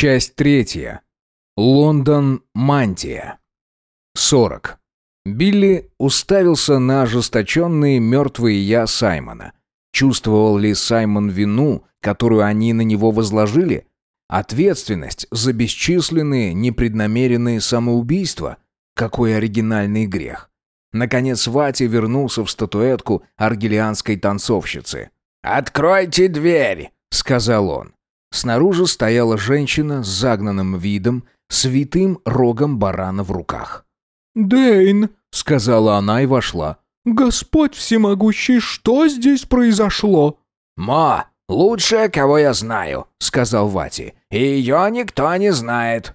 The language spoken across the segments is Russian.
Часть третья. Лондон, мантия. 40. Билли уставился на ожесточенные мертвые я Саймона. Чувствовал ли Саймон вину, которую они на него возложили? Ответственность за бесчисленные непреднамеренные самоубийства? Какой оригинальный грех. Наконец Вати вернулся в статуэтку аргелианской танцовщицы. «Откройте дверь!» — сказал он. Снаружи стояла женщина с загнанным видом, с витым рогом барана в руках. «Дэйн», — сказала она и вошла. «Господь всемогущий, что здесь произошло?» «Ма, лучшая, кого я знаю», — сказал Вати. «И ее никто не знает».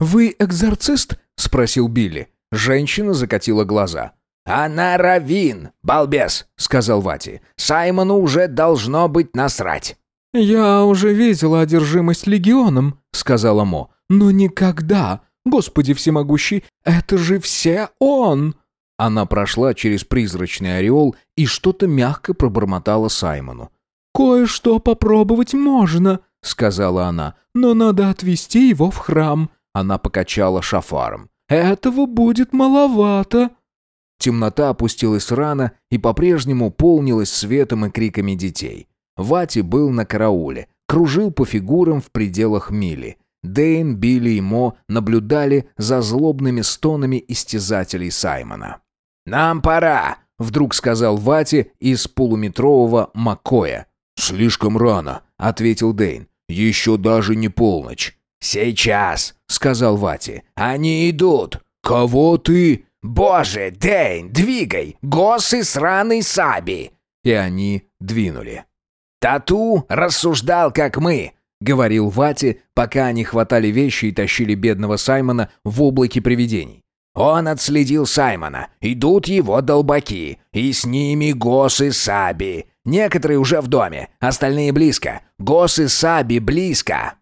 «Вы экзорцист?» — спросил Билли. Женщина закатила глаза. «Она равин, балбес», — сказал Вати. «Саймону уже должно быть насрать». «Я уже видела одержимость легионом», — сказала Мо. «Но никогда! Господи всемогущий, это же все он!» Она прошла через призрачный ореол и что-то мягко пробормотала Саймону. «Кое-что попробовать можно», — сказала она, «но надо отвезти его в храм». Она покачала шафаром. «Этого будет маловато». Темнота опустилась рано и по-прежнему полнилась светом и криками детей. Вати был на карауле, кружил по фигурам в пределах мили. Дейн, Билли и Мо наблюдали за злобными стонами истязателей Саймона. «Нам пора!» — вдруг сказал Вати из полуметрового Макоя. «Слишком рано», — ответил Дейн. «Еще даже не полночь». «Сейчас», — сказал Вати. «Они идут». «Кого ты?» «Боже, Дейн, двигай! Госы сраный Саби!» И они двинули. «Тату рассуждал, как мы», — говорил Вати, пока они хватали вещи и тащили бедного Саймона в облаке привидений. «Он отследил Саймона. Идут его долбаки. И с ними Госы Саби. Некоторые уже в доме, остальные близко. Госы Саби близко».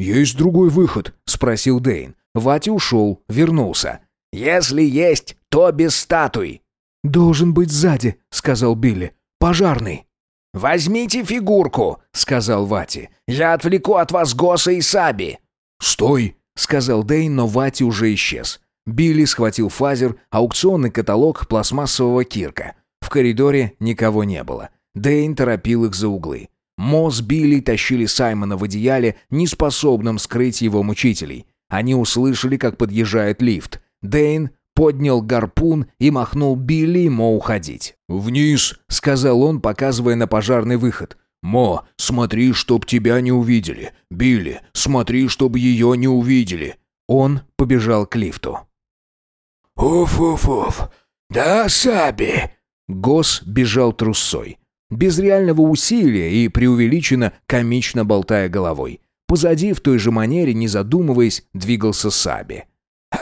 «Есть другой выход?» — спросил Дейн. Вати ушел, вернулся. «Если есть, то без статуй». «Должен быть сзади», — сказал Билли. «Пожарный». «Возьмите фигурку», — сказал Вати. «Я отвлеку от вас Госа и Саби». «Стой», — сказал Дейн, но Вати уже исчез. Билли схватил фазер, аукционный каталог пластмассового кирка. В коридоре никого не было. Дейн торопил их за углы. Мо с Билли тащили Саймона в одеяле, неспособным скрыть его мучителей. Они услышали, как подъезжает лифт. Дейн поднял гарпун и махнул Билли Мо уходить. «Вниз!» — сказал он, показывая на пожарный выход. «Мо, смотри, чтоб тебя не увидели. Билли, смотри, чтоб ее не увидели». Он побежал к лифту. «Уф-уф-уф! Да, Саби!» Гос бежал трусой. Без реального усилия и преувеличенно комично болтая головой. Позади в той же манере, не задумываясь, двигался Саби.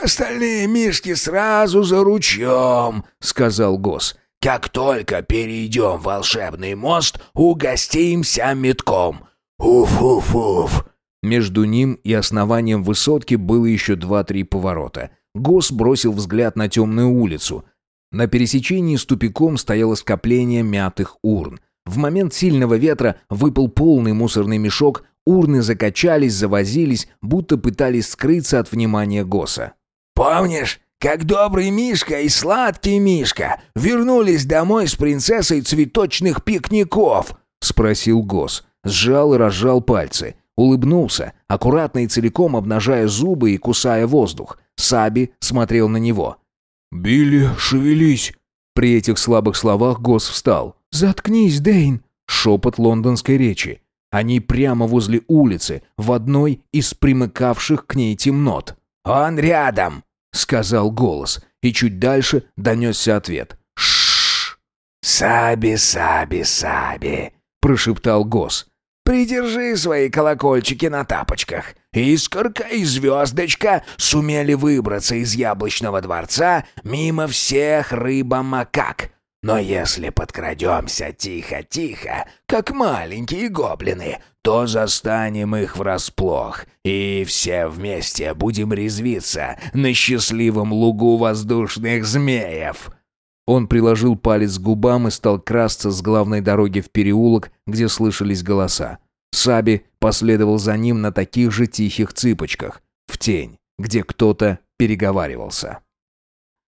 «Остальные мишки сразу за ручьем», — сказал Гос. «Как только перейдем волшебный мост, угостимся метком. Уф-уф-уф». Между ним и основанием высотки было еще два-три поворота. Гос бросил взгляд на темную улицу. На пересечении с тупиком стояло скопление мятых урн. В момент сильного ветра выпал полный мусорный мешок, урны закачались, завозились, будто пытались скрыться от внимания Госа. «Помнишь, как добрый Мишка и сладкий Мишка вернулись домой с принцессой цветочных пикников?» — спросил Гос. Сжал и разжал пальцы. Улыбнулся, аккуратно и целиком обнажая зубы и кусая воздух. Саби смотрел на него. «Билли, шевелись!» При этих слабых словах Гос встал. «Заткнись, Дейн!» Шепот лондонской речи. Они прямо возле улицы, в одной из примыкавших к ней темнот. «Он рядом!» — сказал голос, и чуть дальше донесся ответ. «Шшш! Саби, Саби, Саби!» — прошептал Гос. «Придержи свои колокольчики на тапочках. Искорка и звездочка сумели выбраться из яблочного дворца мимо всех рыба-макак. Но если подкрадемся тихо-тихо, как маленькие гоблины, то застанем их врасплох, и все вместе будем резвиться на счастливом лугу воздушных змеев». Он приложил палец к губам и стал красться с главной дороги в переулок, где слышались голоса. Саби последовал за ним на таких же тихих цыпочках, в тень, где кто-то переговаривался.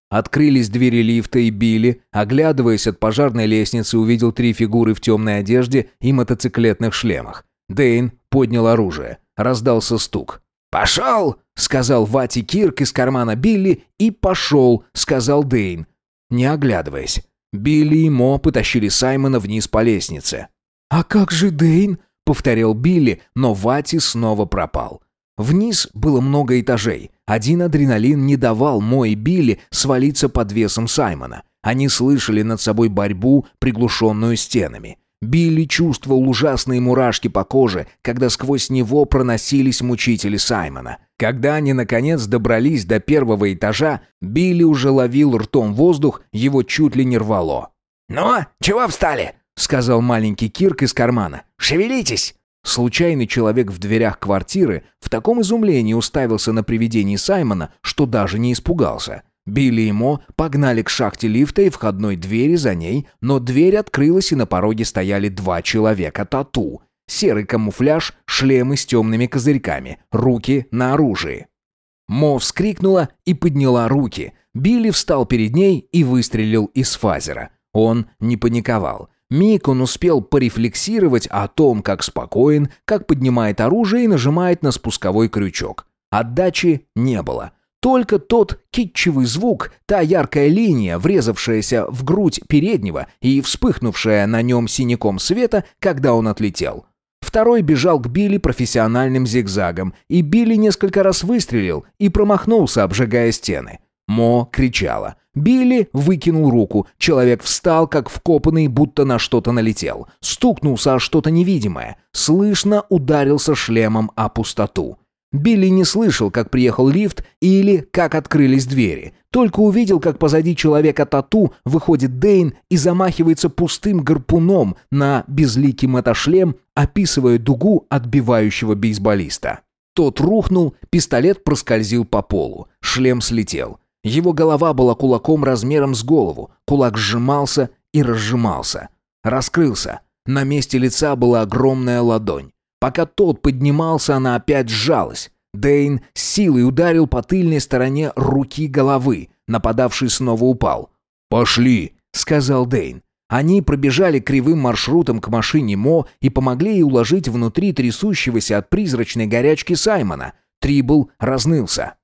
Открылись двери лифта и Билли, оглядываясь от пожарной лестницы, увидел три фигуры в темной одежде и мотоциклетных шлемах. Дейн поднял оружие. Раздался стук. «Пошел!» — сказал Вати Кирк из кармана Билли, и «пошел!» — сказал Дейн, не оглядываясь. Билли и Мо потащили Саймона вниз по лестнице. «А как же Дейн?» — повторил Билли, но Вати снова пропал. Вниз было много этажей. Один адреналин не давал Мо и Билли свалиться под весом Саймона. Они слышали над собой борьбу, приглушенную стенами. Билли чувствовал ужасные мурашки по коже, когда сквозь него проносились мучители Саймона. Когда они, наконец, добрались до первого этажа, Билли уже ловил ртом воздух, его чуть ли не рвало. «Ну, чего встали?» — сказал маленький Кирк из кармана. «Шевелитесь!» Случайный человек в дверях квартиры в таком изумлении уставился на привидение Саймона, что даже не испугался. Билли и Мо погнали к шахте лифта и входной двери за ней, но дверь открылась, и на пороге стояли два человека тату. Серый камуфляж, шлемы с темными козырьками, руки на оружии. Мо вскрикнула и подняла руки. Билли встал перед ней и выстрелил из фазера. Он не паниковал. Миг он успел порефлексировать о том, как спокоен, как поднимает оружие и нажимает на спусковой крючок. Отдачи не было. Только тот китчевый звук, та яркая линия, врезавшаяся в грудь переднего и вспыхнувшая на нем синяком света, когда он отлетел. Второй бежал к Билли профессиональным зигзагом, и Билли несколько раз выстрелил и промахнулся, обжигая стены. Мо кричала. Билли выкинул руку. Человек встал, как вкопанный, будто на что-то налетел. Стукнулся о что-то невидимое. Слышно ударился шлемом о пустоту. Билли не слышал, как приехал лифт или как открылись двери. Только увидел, как позади человека тату выходит Дейн и замахивается пустым гарпуном на безликий мотошлем, описывая дугу отбивающего бейсболиста. Тот рухнул, пистолет проскользил по полу, шлем слетел. Его голова была кулаком размером с голову, кулак сжимался и разжимался. Раскрылся. На месте лица была огромная ладонь. Пока тот поднимался, она опять сжалась. Дейн силой ударил по тыльной стороне руки головы. Нападавший снова упал. «Пошли!» — сказал Дейн. Они пробежали кривым маршрутом к машине Мо и помогли ей уложить внутри трясущегося от призрачной горячки Саймона. Трибл разнылся.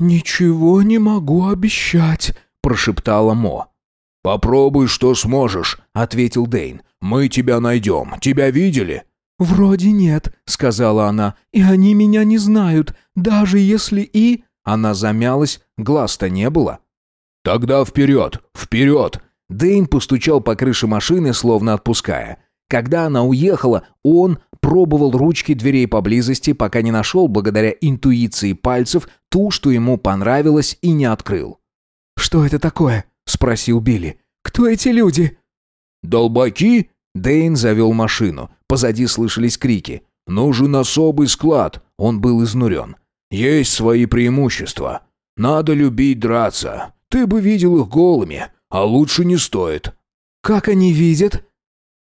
«Ничего не могу обещать», — прошептала Мо. «Попробуй, что сможешь», — ответил Дейн. «Мы тебя найдем. Тебя видели?» «Вроде нет», — сказала она, — «и они меня не знают, даже если и...» Она замялась, глаз-то не было. «Тогда вперед, вперед!» Дэйн постучал по крыше машины, словно отпуская. Когда она уехала, он пробовал ручки дверей поблизости, пока не нашел, благодаря интуиции пальцев, ту, что ему понравилось, и не открыл. «Что это такое?» — спросил Билли. «Кто эти люди?» «Долбаки?» Дэйн завел машину. Позади слышались крики. «Нужен особый склад!» Он был изнурен. «Есть свои преимущества. Надо любить драться. Ты бы видел их голыми, а лучше не стоит». «Как они видят?»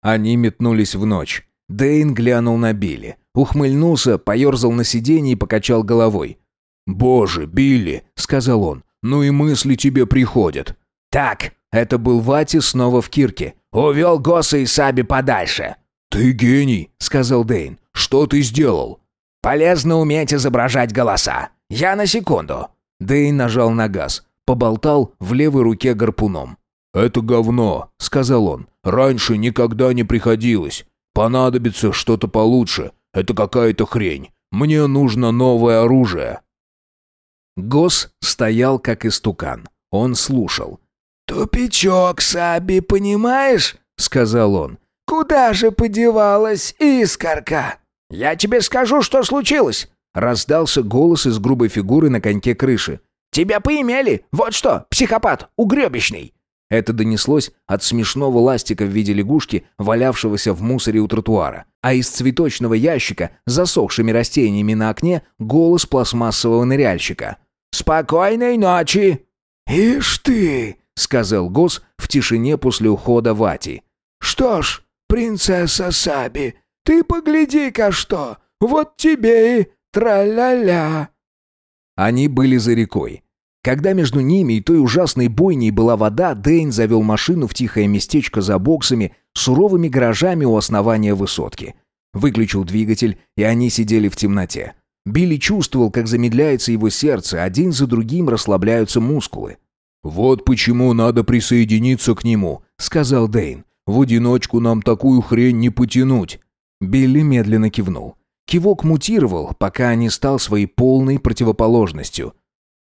Они метнулись в ночь. Дэйн глянул на Билли. Ухмыльнулся, поерзал на сиденье и покачал головой. «Боже, Билли!» — сказал он. «Ну и мысли тебе приходят». «Так, это был Вати снова в кирке. Увел Госа и Саби подальше». «Ты гений», — сказал Дейн. «Что ты сделал?» «Полезно уметь изображать голоса. Я на секунду». Дейн нажал на газ. Поболтал в левой руке гарпуном. «Это говно», — сказал он. «Раньше никогда не приходилось. Понадобится что-то получше. Это какая-то хрень. Мне нужно новое оружие». Гос стоял как истукан. Он слушал. «Тупичок, Саби, понимаешь?» — сказал он. «Куда же подевалась искорка?» «Я тебе скажу, что случилось!» Раздался голос из грубой фигуры на коньке крыши. «Тебя поимели! Вот что, психопат, угребищный!» Это донеслось от смешного ластика в виде лягушки, валявшегося в мусоре у тротуара. А из цветочного ящика, засохшими растениями на окне, голос пластмассового ныряльщика. «Спокойной ночи!» «Ишь ты!» — сказал Гос в тишине после ухода Вати. «Что ж, принцесса Саби, Ты погляди-ка что! Вот тебе и тра-ля-ля!» Они были за рекой. Когда между ними и той ужасной бойней была вода, Дэйн завел машину в тихое местечко за боксами, суровыми гаражами у основания высотки. Выключил двигатель, и они сидели в темноте. Билли чувствовал, как замедляется его сердце, один за другим расслабляются мускулы. «Вот почему надо присоединиться к нему», — сказал Дэйн. «В одиночку нам такую хрень не потянуть». Билли медленно кивнул. Кивок мутировал, пока не стал своей полной противоположностью.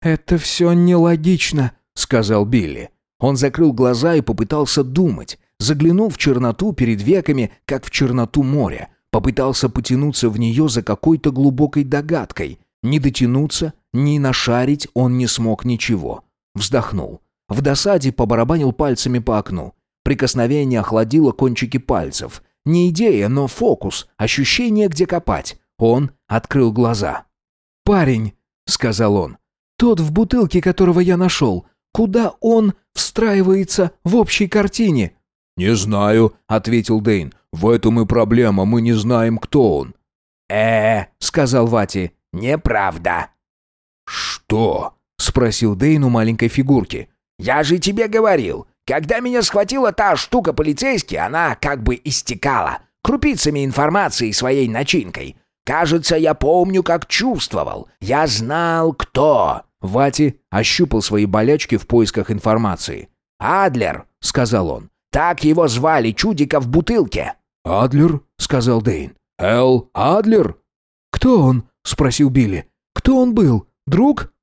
«Это все нелогично», — сказал Билли. Он закрыл глаза и попытался думать. Заглянул в черноту перед веками, как в черноту моря. Попытался потянуться в нее за какой-то глубокой догадкой. Не дотянуться, ни нашарить он не смог ничего. Вздохнул. В досаде побарабанил пальцами по окну. Прикосновение охладило кончики пальцев. Не идея, но фокус, ощущение, где копать. Он открыл глаза. «Парень», — сказал он, тот в бутылке, которого я нашел. Куда он встраивается в общей картине?» «Не знаю», — ответил Дейн. «В этом и проблема, мы не знаем, кто он». «Э-э», — сказал Вати, — «неправда». «Что?» — спросил Дейн у маленькой фигурки. «Я же тебе говорил, когда меня схватила та штука полицейский, она как бы истекала крупицами информации своей начинкой. Кажется, я помню, как чувствовал. Я знал, кто». Вати ощупал свои болячки в поисках информации. «Адлер», — сказал он. «Так его звали, чудика в бутылке». «Адлер?» — сказал Дейн. «Эл Адлер?» «Кто он?» — спросил Билли. «Кто он был? Друг?»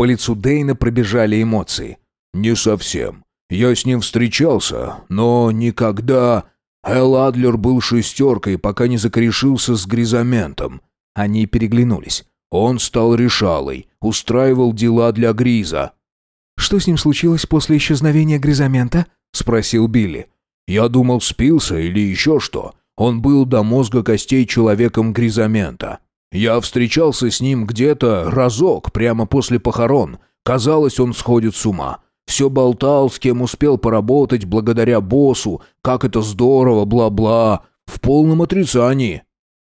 По лицу Дейна пробежали эмоции. «Не совсем. Я с ним встречался, но никогда...» Эл Адлер был шестеркой, пока не закорешился с Гризаментом. Они переглянулись. Он стал решалой, устраивал дела для Гриза. «Что с ним случилось после исчезновения Гризамента?» — спросил Билли. «Я думал, спился или еще что. Он был до мозга костей человеком Гризамента. Я встречался с ним где-то разок, прямо после похорон. Казалось, он сходит с ума. Все болтал, с кем успел поработать благодаря боссу. Как это здорово, бла-бла. В полном отрицании.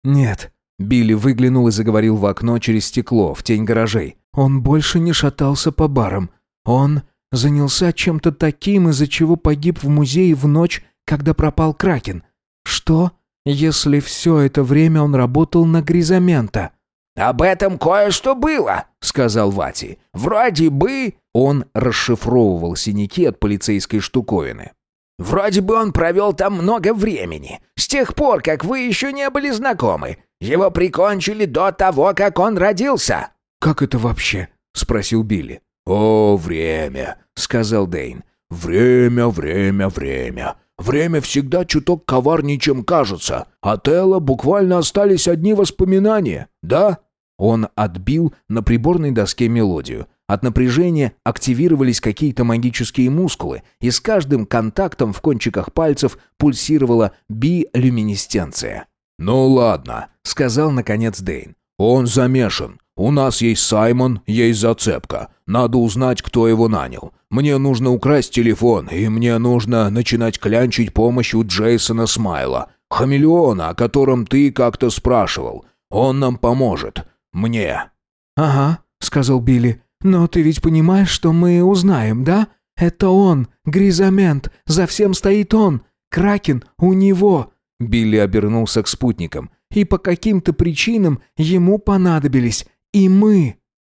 «Нет». Билли выглянул и заговорил в окно через стекло, в тень гаражей. «Он больше не шатался по барам. Он занялся чем-то таким, из-за чего погиб в музее в ночь, когда пропал Кракен. Что, если все это время он работал на Гризамента?» «Об этом кое-что было», — сказал Вати. «Вроде бы...» Он расшифровывал синяки от полицейской штуковины. «Вроде бы он провел там много времени, с тех пор, как вы еще не были знакомы. Его прикончили до того, как он родился». «Как это вообще?» — спросил Билли. «О, время», — сказал Дейн. «Время, время, время. Время всегда чуток коварнее, чем кажется. От Элла буквально остались одни воспоминания, да?» Он отбил на приборной доске мелодию. От напряжения активировались какие-то магические мускулы, и с каждым контактом в кончиках пальцев пульсировала билюминесценция. «Ну ладно», — сказал наконец Дейн. «Он замешан. У нас есть Саймон, есть зацепка. Надо узнать, кто его нанял. Мне нужно украсть телефон, и мне нужно начинать клянчить помощь у Джейсона Смайла, хамелеона, о котором ты как-то спрашивал. Он нам поможет. Мне». «Ага», — сказал Билли. «Но ты ведь понимаешь, что мы узнаем, да? Это он, Гризамент, за всем стоит он. Кракен у него». Билли обернулся к спутникам. «И по каким-то причинам ему понадобились. И мы».